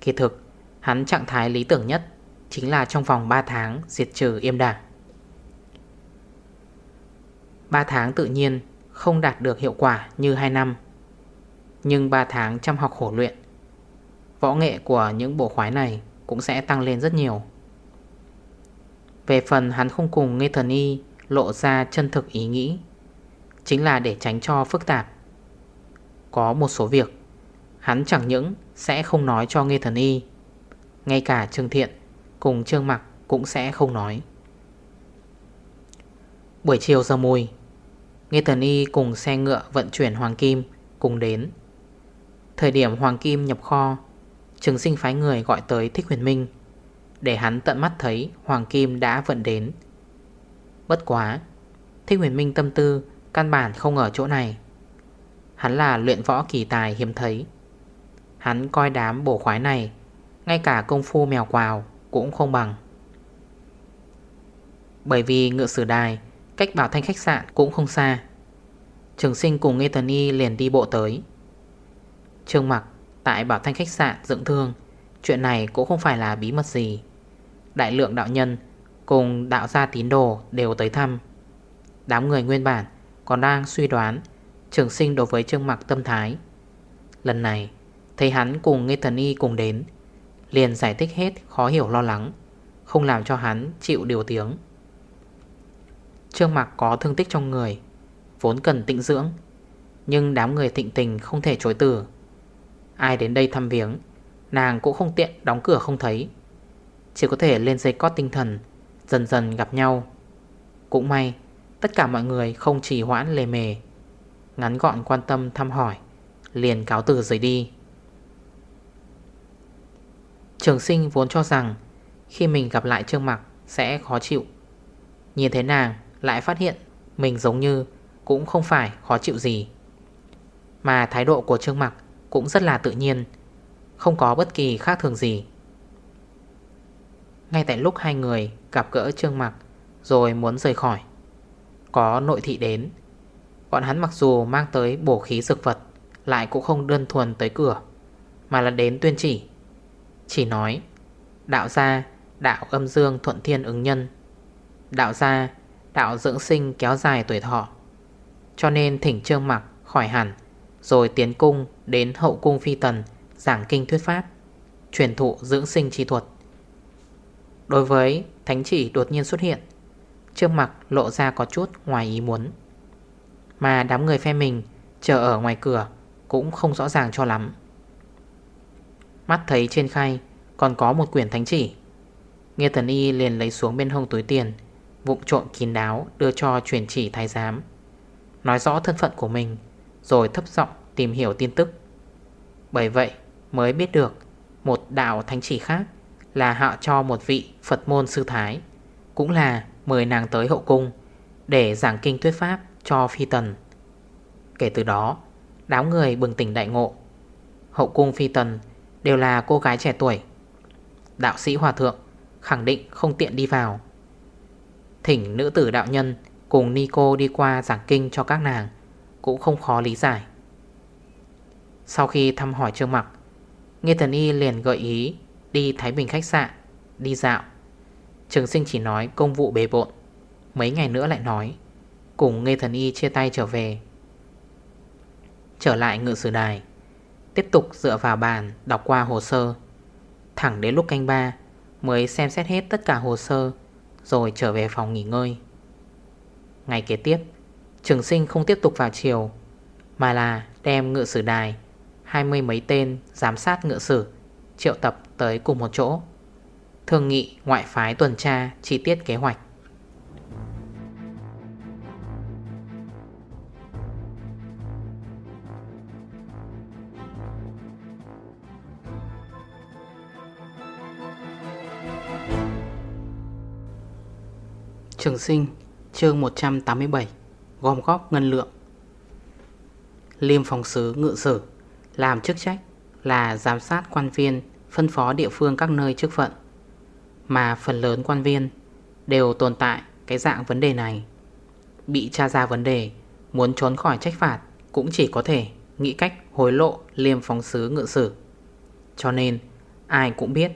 Kỳ thực, Hắn trạng thái lý tưởng nhất Chính là trong vòng 3 tháng diệt trừ im đảng. 3 tháng tự nhiên không đạt được hiệu quả như 2 năm. Nhưng 3 tháng chăm học khổ luyện, Võ nghệ của những bộ khoái này cũng sẽ tăng lên rất nhiều. Về phần hắn không cùng Nghe Thần Y lộ ra chân thực ý nghĩ, Chính là để tránh cho phức tạp. Có một số việc, Hắn chẳng những sẽ không nói cho Nghe Thần Y, Ngay cả Trương Thiện cùng Trương Mặc cũng sẽ không nói. Buổi chiều giờ mùi Nghe Thần Y cùng xe ngựa vận chuyển Hoàng Kim cùng đến. Thời điểm Hoàng Kim nhập kho, Trường sinh phái người gọi tới Thích Huyền Minh. Để hắn tận mắt thấy Hoàng Kim đã vận đến. Bất quá, Thích Huyền Minh tâm tư Căn bản không ở chỗ này. Hắn là luyện võ kỳ tài hiếm thấy. Hắn coi đám bổ khoái này, Ngay cả công phu mèo quào Cũng không bằng. Bởi vì ngựa sử đài, Cách bảo thanh khách sạn cũng không xa. Trường sinh cùng Nghe Tần Y liền đi bộ tới. Trương mặc Tại bảo thanh khách sạn dưỡng thương. Chuyện này cũng không phải là bí mật gì. Đại lượng đạo nhân Cùng đạo gia tín đồ đều tới thăm. Đám người nguyên bản Còn đang suy đoán Trường sinh đối với trương mặc tâm thái. Lần này, Thấy hắn cùng Nghe Thần Y cùng đến, Liền giải thích hết khó hiểu lo lắng, Không làm cho hắn chịu điều tiếng. Trương mặc có thương tích trong người, Vốn cần tịnh dưỡng, Nhưng đám người thịnh tình không thể chối từ. Ai đến đây thăm viếng, Nàng cũng không tiện đóng cửa không thấy. Chỉ có thể lên dây cót tinh thần, Dần dần gặp nhau. Cũng may, Tất cả mọi người không chỉ hoãn lề mề. Ngắn gọn quan tâm thăm hỏi, Liền cáo từ rời đi. Trường sinh vốn cho rằng, Khi mình gặp lại Trương Mặc Sẽ khó chịu. Nhìn thấy nàng, lại phát hiện Mình giống như cũng không phải khó chịu gì. Mà thái độ của Trương Mặc cũng rất là tự nhiên, Không có bất kỳ khác thường gì. Ngay tại lúc hai người gặp gỡ Trương Mặc Rồi muốn rời khỏi, Có nội thị đến. Bọn hắn mặc dù mang tới bổ khí dược vật, Lại cũng không đơn thuần tới cửa, Mà là đến tuyên chỉ. Chỉ nói, Đạo gia, đạo âm dương thuận thiên ứng nhân. Đạo gia, đạo dưỡng sinh kéo dài tuổi thọ. Cho nên thỉnh trương mặc khỏi hẳn. Rồi tiến cung đến hậu cung phi tần, Giảng kinh thuyết pháp, Truyền thụ dưỡng sinh chi thuật. Đối với thánh chỉ đột nhiên xuất hiện Trương mặc lộ ra có chút ngoài ý muốn. Mà đám người phe mình Chờ ở ngoài cửa Cũng không rõ ràng cho lắm. Mắt thấy trên khay Còn có một quyển thánh chỉ Nghe thần y liền lấy xuống bên hông túi tiền, Vụng trộn kín đáo đưa cho truyền chỉ thái giám, Nói rõ thân phận của mình rồi thấp giọng tìm hiểu tin tức. Bởi vậy mới biết được Một đạo thánh chỉ khác Là hạ cho một vị Phật môn sư thái, Cũng là mời nàng tới hậu cung Để giảng kinh thuyết pháp cho phi tần. Kể từ đó, Đám người bừng tỉnh đại ngộ. Hậu cung phi tần Đều là cô gái trẻ tuổi. Đạo sĩ hòa thượng Khẳng định không tiện đi vào. Thỉnh nữ tử đạo nhân Cùng Nico đi qua giảng kinh cho các nàng. Cũng không khó lý giải. Sau khi thăm hỏi Trương Mặc Nghe Thần Y liền gợi ý Đi Thái Bình khách sạn, Đi dạo. Trường sinh chỉ nói công vụ bề bộn, Mấy ngày nữa lại nói, Cùng Nghe Thần Y chia tay trở về. Trở lại ngự sử đài, Tiếp tục dựa vào bàn Đọc qua hồ sơ. Thẳng đến lúc canh ba, Mới xem xét hết tất cả hồ sơ, rồi trở về phòng nghỉ ngơi. Ngày kế tiếp Trường sinh không tiếp tục vào chiều Mà là đem ngựa sử đài, Hai mươi mấy tên giám sát ngựa sử, Triệu tập tới cùng một chỗ. Thương nghị ngoại phái tuần tra Chi tiết kế hoạch. Trường sinh, chương 187 Gom góp ngân lượng. Liêm phòng sứ, ngự sử Làm chức trách là giám sát quan viên, Phân phó địa phương các nơi chức phận. Mà phần lớn quan viên Đều tồn tại cái dạng vấn đề này. Bị tra ra vấn đề, Muốn trốn khỏi trách phạt Cũng chỉ có thể nghĩ cách hối lộ Liêm phòng sứ, ngự sử. Cho nên, ai cũng biết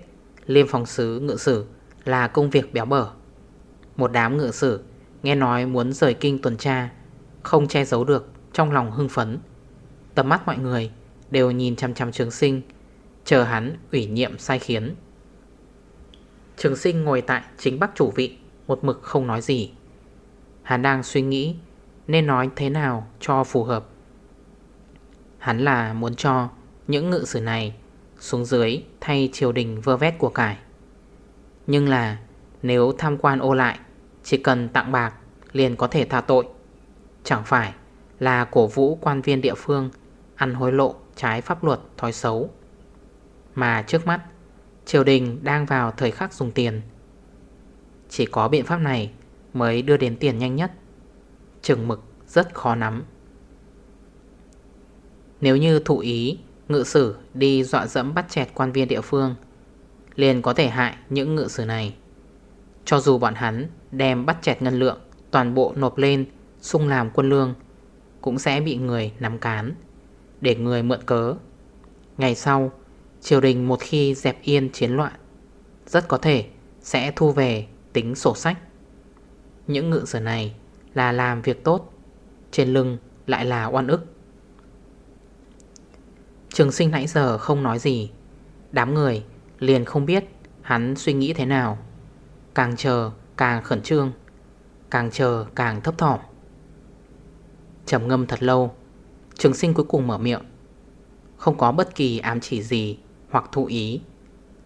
Liêm phòng sứ, ngự sử là công việc béo bở. Một đám ngự sử Nghe nói muốn rời kinh tuần tra, Không che giấu được trong lòng hưng phấn. Tầm mắt mọi người đều nhìn chăm chăm trường sinh, Chờ hắn ủy nhiệm sai khiến. Trường sinh ngồi tại chính bắc chủ vị, Một mực không nói gì. Hắn đang suy nghĩ Nên nói thế nào cho phù hợp. Hắn là muốn cho Những ngự sử này Xuống dưới thay triều đình vơ vét của cải. Nhưng là Nếu tham quan ô lại chỉ cần tặng bạc, liền có thể tha tội. Chẳng phải là cổ vũ quan viên địa phương, Ăn hối lộ, trái pháp luật, thói xấu. Mà trước mắt, Triều đình đang vào thời khắc dùng tiền. Chỉ có biện pháp này Mới đưa đến tiền nhanh nhất. Trừng mực rất khó nắm. Nếu như thụ ý Ngự sử đi dọa dẫm bắt chẹt quan viên địa phương, Liền có thể hại những ngự sử này. Cho dù bọn hắn đem bắt chẹt ngân lượng, Toàn bộ nộp lên Xung làm quân lương, Cũng sẽ bị người nắm cán, Để người mượn cớ. Ngày sau, Triều đình một khi dẹp yên chiến loạn, Rất có thể sẽ thu về tính sổ sách. Những ngự sử này là làm việc tốt, Trên lưng lại là oan ức. Trường sinh nãy giờ không nói gì, Đám người liền không biết Hắn suy nghĩ thế nào. Càng chờ càng khẩn trương, Càng chờ càng thấp thỏm. Trầm ngâm thật lâu, Trường sinh cuối cùng mở miệng. Không có bất kỳ ám chỉ gì Hoặc thụ ý.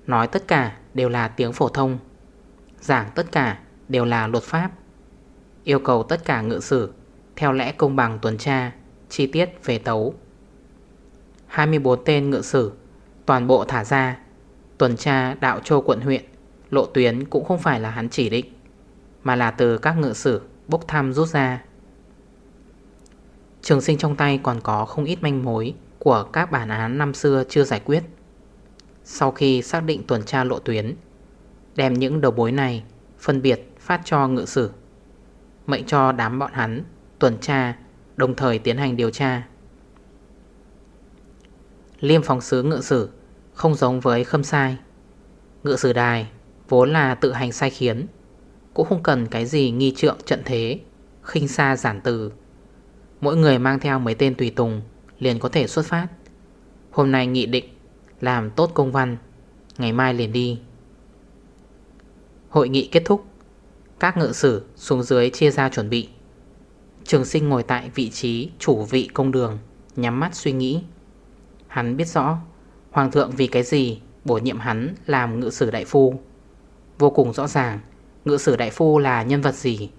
Nói tất cả đều là tiếng phổ thông, Giảng tất cả đều là luật pháp. Yêu cầu tất cả ngự sử Theo lẽ công bằng tuần tra, Chi tiết về tấu. 24 tên ngự sử Toàn bộ thả ra, Tuần tra đạo châu quận huyện, Lộ tuyến cũng không phải là hắn chỉ định. Mà là từ các ngự sử, Bốc thăm rút ra. Trường sinh trong tay còn có không ít manh mối Của các bản án năm xưa chưa giải quyết. Sau khi xác định tuần tra lộ tuyến, Đem những đầu bối này Phân biệt phát cho ngự sử, Mệnh cho đám bọn hắn Tuần tra, Đồng thời tiến hành điều tra. Liêm phòng sứ ngự sử Không giống với khâm sai. Ngự sử đài Vốn là tự hành sai khiến cũng không cần cái gì nghi trượng trận thế, khinh xa giản từ. Mỗi người mang theo mấy tên tùy tùng Liền có thể xuất phát. Hôm nay nghị định, Làm tốt công văn, Ngày mai liền đi. Hội nghị kết thúc, Các ngự sử xuống dưới chia ra chuẩn bị. Trường sinh ngồi tại vị trí chủ vị công đường, Nhắm mắt suy nghĩ. Hắn biết rõ, Hoàng thượng vì cái gì bổ nhiệm hắn làm ngự sử đại phu. Vô cùng rõ ràng Ngự sử đại phu là nhân vật gì?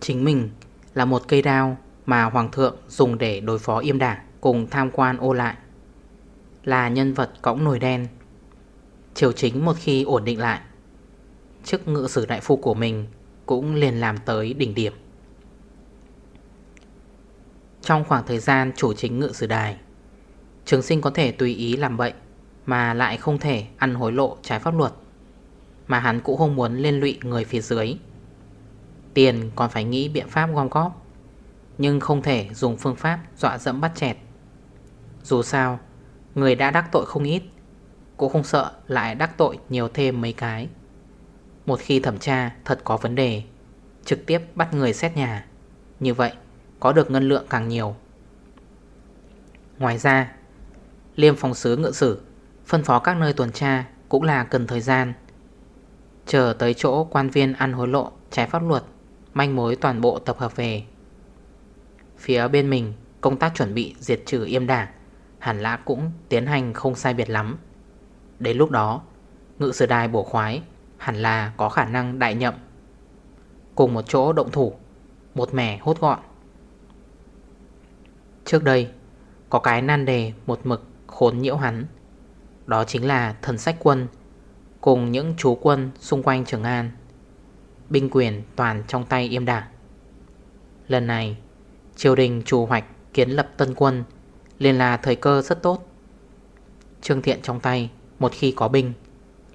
Chính mình là một cây đao mà Hoàng thượng dùng để đối phó yêm đảng cùng tham quan ô lại. Là nhân vật cõng nồi đen. Triều chính một khi ổn định lại, Chức ngự sử đại phu của mình cũng liền làm tới đỉnh điểm. Trong khoảng thời gian chủ chính ngự sử đài, Trường sinh có thể tùy ý làm bệnh Mà lại không thể ăn hối lộ trái pháp luật. Mà hắn cũng không muốn liên lụy người phía dưới. Tiền còn phải nghĩ biện pháp gom góp, Nhưng không thể dùng phương pháp dọa dẫm bắt chẹt. Dù sao, Người đã đắc tội không ít, Cũng không sợ lại đắc tội nhiều thêm mấy cái. Một khi thẩm tra thật có vấn đề, Trực tiếp bắt người xét nhà, Như vậy có được ngân lượng càng nhiều. Ngoài ra, Liêm phòng sứ ngựa sử Phân phó các nơi tuần tra Cũng là cần thời gian Chờ tới chỗ quan viên ăn hối lộ, Trái pháp luật, Manh mối toàn bộ tập hợp về. Phía bên mình, Công tác chuẩn bị diệt trừ yêm đảng Hẳn lã cũng tiến hành không sai biệt lắm. Đến lúc đó, Ngự sử đài bổ khoái Hẳn là có khả năng đại nhậm. Cùng một chỗ động thủ Một mẻ hốt gọn. Trước đây, Có cái nan đề một mực khốn nhiễu hắn. Đó chính là thần sách quân Cùng những chú quân xung quanh Trường An. Binh quyền toàn trong tay yêm đảng. Lần này, Triều đình chủ hoạch kiến lập tân quân liền là thời cơ rất tốt. Trương Thiện trong tay, Một khi có binh,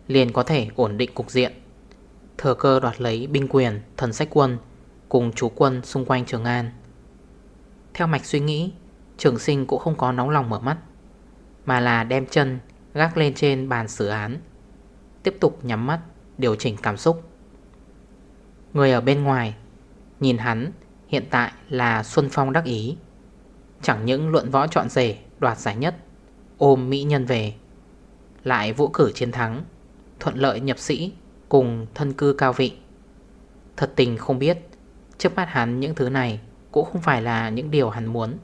Liền có thể ổn định cục diện. Thừa cơ đoạt lấy binh quyền, Thần sách quân, Cùng chú quân xung quanh Trường An. Theo mạch suy nghĩ, Trường sinh cũng không có nóng lòng mở mắt, Mà là đem chân gác lên trên bàn xử án. Tiếp tục nhắm mắt, Điều chỉnh cảm xúc. Người ở bên ngoài, Nhìn hắn, Hiện tại là Xuân Phong đắc ý. Chẳng những luận võ chọn rể, đoạt giải nhất, Ôm mỹ nhân về. Lại vũ cử chiến thắng, Thuận lợi nhập sĩ Cùng thân cư cao vị. Thật tình không biết, Trước mắt hắn những thứ này Cũng không phải là những điều hắn muốn.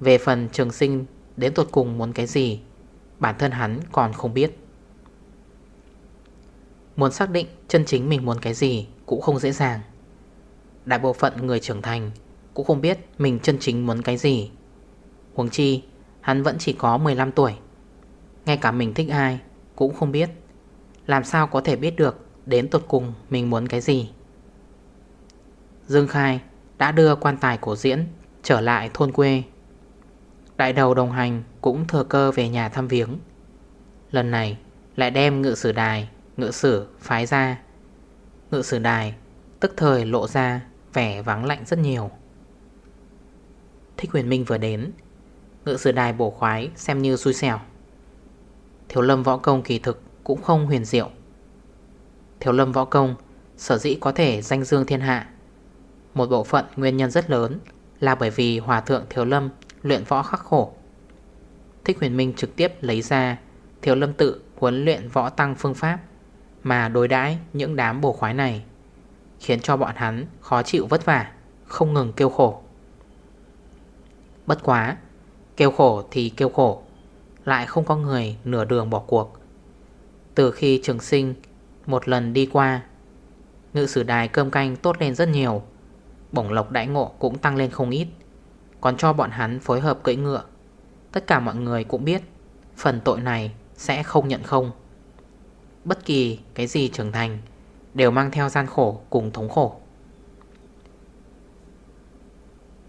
Về phần trường sinh Đến tuột cùng muốn cái gì, Bản thân hắn còn không biết. Muốn xác định chân chính mình muốn cái gì Cũng không dễ dàng. Đại bộ phận người trưởng thành Cũng không biết mình chân chính muốn cái gì. Huống chi, Hắn vẫn chỉ có 15 tuổi. Ngay cả mình thích ai Cũng không biết. Làm sao có thể biết được Đến tột cùng mình muốn cái gì? Dương Khai đã đưa quan tài cổ diễn Trở lại thôn quê. Đại đầu đồng hành cũng thừa cơ về nhà thăm viếng. Lần này lại đem ngự sử đài Ngự sử phái ra. Ngự sử đài, Tức thời lộ ra vẻ vắng lạnh rất nhiều. Thích huyền minh vừa đến, Ngự sử đài bổ khoái xem như xui xẻo. Thiếu lâm võ công kỳ thực cũng không huyền diệu. Thiếu lâm võ công, sở dĩ có thể danh dương thiên hạ? Một bộ phận nguyên nhân rất lớn là bởi vì hòa thượng thiếu lâm luyện võ khắc khổ. Thích huyền minh trực tiếp lấy ra thiếu lâm tự huấn luyện võ tăng phương pháp. Mà đối đãi những đám bổ khoái này, Khiến cho bọn hắn khó chịu vất vả, Không ngừng kêu khổ. Bất quá, Kêu khổ thì kêu khổ, Lại không có người nửa đường bỏ cuộc. Từ khi trường sinh Một lần đi qua, Ngự sử đài cơm canh tốt lên rất nhiều, Bổng lộc đãi ngộ cũng tăng lên không ít. Còn cho bọn hắn phối hợp cưỡi ngựa, Tất cả mọi người cũng biết Phần tội này sẽ không nhận không. Bất kỳ cái gì trưởng thành Đều mang theo gian khổ cùng thống khổ.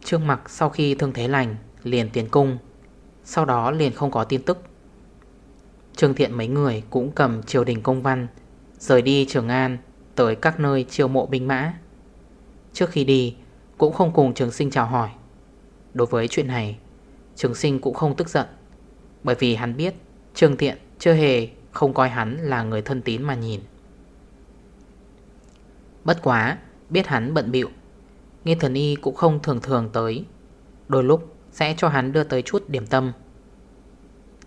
Trương mặc sau khi thương thế lành, Liền tiến cung, Sau đó liền không có tin tức. Trương thiện mấy người cũng cầm triều đình công văn, Rời đi Trường An Tới các nơi chiêu mộ binh mã. Trước khi đi, Cũng không cùng trường sinh chào hỏi. Đối với chuyện này, Trường sinh cũng không tức giận, Bởi vì hắn biết Trương thiện chưa hề không coi hắn là người thân tín mà nhìn. Bất quá, Biết hắn bận biệu Nghe thần y cũng không thường thường tới, Đôi lúc sẽ cho hắn đưa tới chút điểm tâm.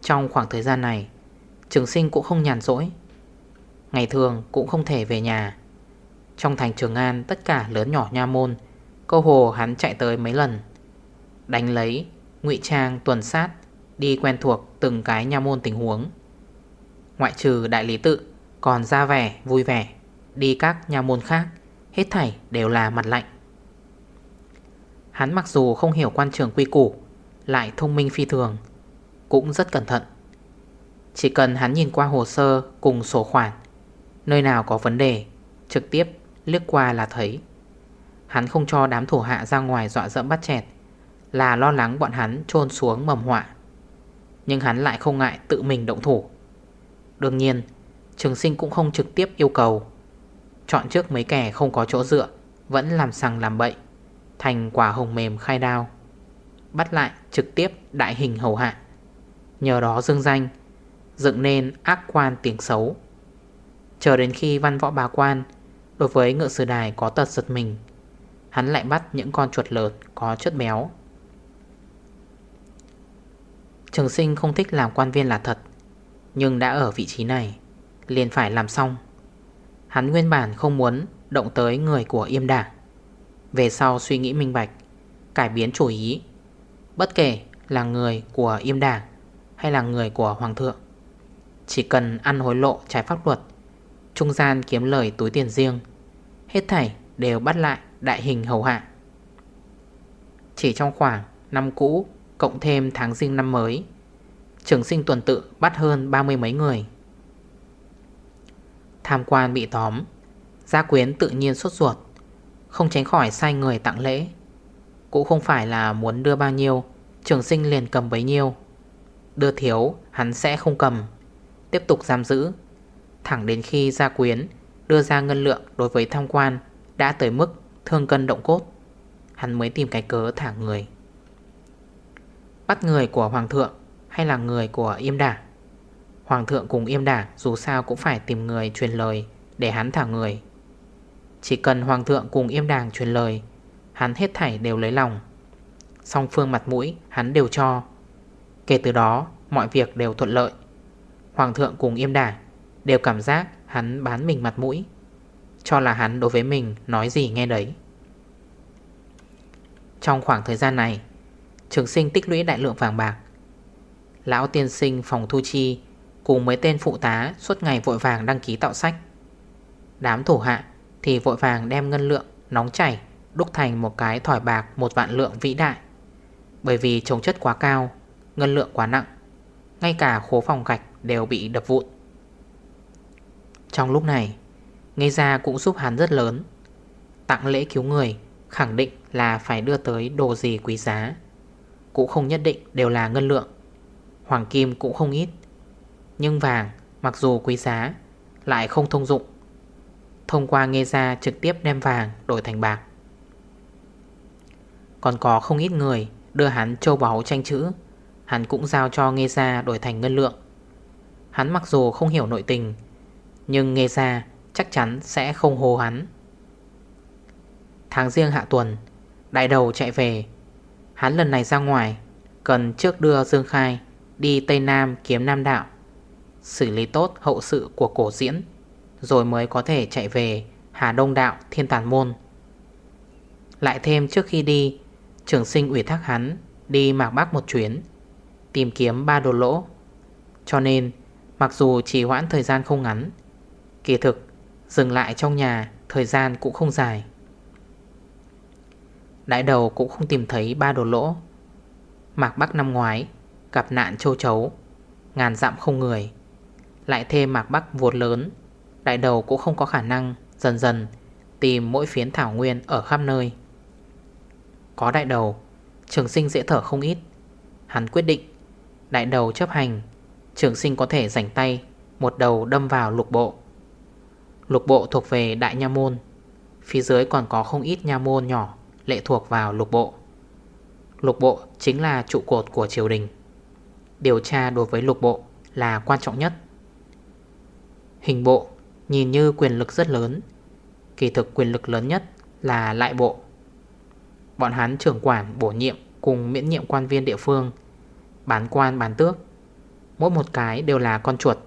Trong khoảng thời gian này, Trường sinh cũng không nhàn rỗi, Ngày thường cũng không thể về nhà. Trong thành Trường An, Tất cả lớn nhỏ nha môn Câu hồ hắn chạy tới mấy lần, Đánh lấy ngụy trang, tuần sát, Đi quen thuộc từng cái nha môn tình huống. Ngoại trừ đại lý tự, Còn ra vẻ, vui vẻ, Đi các nhà môn khác, Hết thảy đều là mặt lạnh. Hắn mặc dù không hiểu quan trường quy củ, Lại thông minh phi thường, Cũng rất cẩn thận. Chỉ cần hắn nhìn qua hồ sơ cùng sổ khoản, Nơi nào có vấn đề, Trực tiếp liếc qua là thấy. Hắn không cho đám thủ hạ ra ngoài dọa dẫm bắt chẹt, Là lo lắng bọn hắn trôn xuống mầm họa. Nhưng hắn lại không ngại tự mình động thủ. Đương nhiên, Trường sinh cũng không trực tiếp yêu cầu. Chọn trước mấy kẻ không có chỗ dựa, Vẫn làm sằng làm bậy, Thành quả hồng mềm khai đao. Bắt lại trực tiếp đại hình hầu hạ. Nhờ đó dương danh, Dựng nên ác quan tiếng xấu. Chờ đến khi văn võ bà quan Đối với ngựa sử đài có tật giật mình, Hắn lại bắt những con chuột lợt có chất béo. Trường sinh không thích làm quan viên là thật. Nhưng đã ở vị trí này, liền phải làm xong. Hắn nguyên bản không muốn động tới người của yêm đảng. Về sau suy nghĩ minh bạch, Cải biến chủ ý. Bất kể là người của yêm đảng Hay là người của hoàng thượng, Chỉ cần ăn hối lộ trái pháp luật, Trung gian kiếm lời túi tiền riêng, Hết thảy đều bắt lại đại hình hầu hạ. Chỉ trong khoảng năm cũ, Cộng thêm tháng riêng năm mới Trường sinh tuần tự bắt hơn ba mươi mấy người. Tham quan bị tóm, Gia quyến tự nhiên sốt ruột, Không tránh khỏi sai người tặng lễ. Cũng không phải là muốn đưa bao nhiêu, Trường sinh liền cầm bấy nhiêu. Đưa thiếu, hắn sẽ không cầm. Tiếp tục giam giữ. Thẳng đến khi gia quyến Đưa ra ngân lượng đối với tham quan Đã tới mức thương cân động cốt, Hắn mới tìm cái cớ thả người. Bắt người của hoàng thượng hay là người của im đảng? Hoàng thượng cùng im đảng dù sao cũng phải tìm người truyền lời để hắn thả người. Chỉ cần hoàng thượng cùng im đảng truyền lời, Hắn hết thảy đều lấy lòng. Song phương mặt mũi hắn đều cho. Kể từ đó mọi việc đều thuận lợi. Hoàng thượng cùng im Đà Đều cảm giác hắn bán mình mặt mũi Cho là hắn đối với mình nói gì nghe đấy Trong khoảng thời gian này Trường sinh tích lũy đại lượng vàng bạc Lão tiên sinh phòng thu chi, Cùng mấy tên phụ tá suốt ngày vội vàng đăng ký tạo sách. Đám thủ hạ thì vội vàng đem ngân lượng, nóng chảy, Đúc thành một cái thỏi bạc một vạn lượng vĩ đại. Bởi vì trồng chất quá cao, Ngân lượng quá nặng, Ngay cả khố phòng gạch đều bị đập vụn. Trong lúc này Nghe ra cũng giúp hắn rất lớn. Tặng lễ cứu người Khẳng định là phải đưa tới đồ gì quý giá, Cũng không nhất định đều là ngân lượng. Hoàng kim cũng không ít. Nhưng vàng, mặc dù quý giá, Lại không thông dụng. Thông qua nghe ra trực tiếp đem vàng đổi thành bạc. Còn có không ít người đưa hắn châu báu tranh chữ, Hắn cũng giao cho nghe ra đổi thành ngân lượng. Hắn mặc dù không hiểu nội tình, Nhưng nghe ra chắc chắn sẽ không hô hắn. Tháng riêng hạ tuần, Đại đầu chạy về. Hắn lần này ra ngoài, Cần trước đưa Dương Khai Đi Tây Nam kiếm Nam Đạo, Xử lý tốt hậu sự của cổ diễn, Rồi mới có thể chạy về Hà Đông Đạo, Thiên Tàn Môn. Lại thêm trước khi đi, Trường sinh ủy thác hắn Đi Mạc Bắc một chuyến, Tìm kiếm ba đồ lỗ. Cho nên, mặc dù chỉ hoãn thời gian không ngắn, Kỳ thực Dừng lại trong nhà Thời gian cũng không dài. Đại đầu cũng không tìm thấy ba đồ lỗ. Mạc Bắc năm ngoái Gặp nạn châu chấu. Ngàn dặm không người. Lại thêm Mạc Bắc vuột lớn. Đại đầu cũng không có khả năng Dần dần tìm mỗi phiến thảo nguyên ở khắp nơi. Có đại đầu, Trường sinh dễ thở không ít. Hắn quyết định, Đại đầu chấp hành, Trường sinh có thể rảnh tay Một đầu đâm vào lục bộ. Lục bộ thuộc về đại nha môn. Phía dưới còn có không ít nha môn nhỏ Lệ thuộc vào lục bộ. Lục bộ chính là trụ cột của triều đình. Điều tra đối với lục bộ là quan trọng nhất. Hình bộ nhìn như quyền lực rất lớn, Kỳ thực quyền lực lớn nhất là lại bộ. Bọn hắn trưởng quản bổ nhiệm cùng miễn nhiệm quan viên địa phương, Bán quan bán tước. Mỗi một cái đều là con chuột,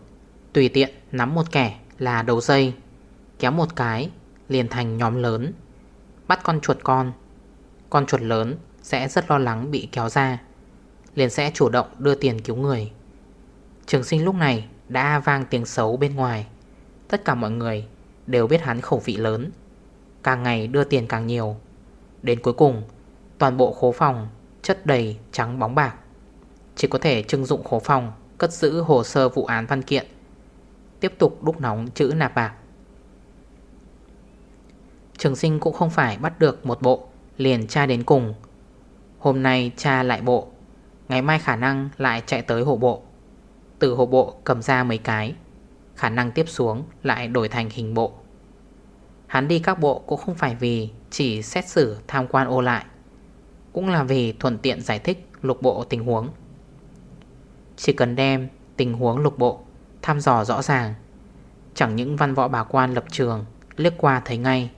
Tùy tiện nắm một kẻ là đầu dây, Kéo một cái liền thành nhóm lớn. Bắt con chuột con Con chuột lớn sẽ rất lo lắng bị kéo ra. Liền sẽ chủ động đưa tiền cứu người. Trường sinh lúc này đã vang tiếng xấu bên ngoài. Tất cả mọi người đều biết hắn khẩu vị lớn. Càng ngày đưa tiền càng nhiều. Đến cuối cùng, Toàn bộ khố phòng chất đầy trắng bóng bạc. Chỉ có thể trưng dụng khố phòng, Cất giữ hồ sơ vụ án văn kiện. Tiếp tục đúc nóng chữ nạp bạc. Trường sinh cũng không phải bắt được một bộ, Liền tra đến cùng. Hôm nay tra lại bộ Ngày mai khả năng lại chạy tới hộ bộ. Từ hộ bộ cầm ra mấy cái. Khả năng tiếp xuống lại đổi thành hình bộ. Hắn đi các bộ cũng không phải vì Chỉ xét xử tham quan ô lại, Cũng là vì thuận tiện giải thích lục bộ tình huống. Chỉ cần đem tình huống lục bộ Thăm dò rõ ràng, Chẳng những văn võ bà quan lập trường Liếc qua thấy ngay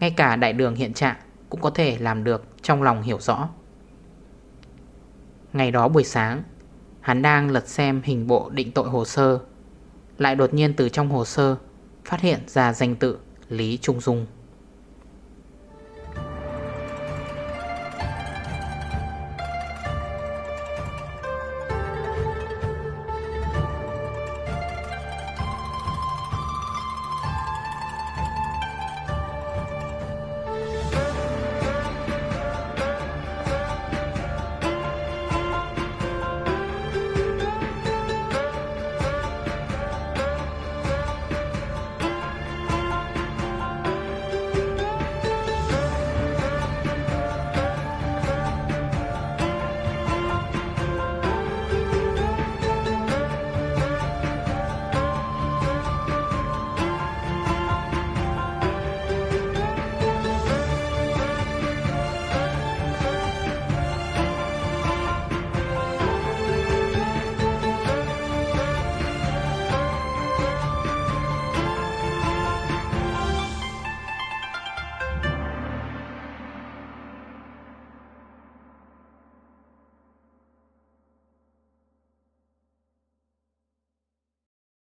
Ngay cả đại đường hiện trạng Cũng có thể làm được trong lòng hiểu rõ. Ngày đó buổi sáng, Hắn đang lật xem hình bộ định tội hồ sơ. Lại đột nhiên từ trong hồ sơ Phát hiện ra danh tự Lý Trung Dung.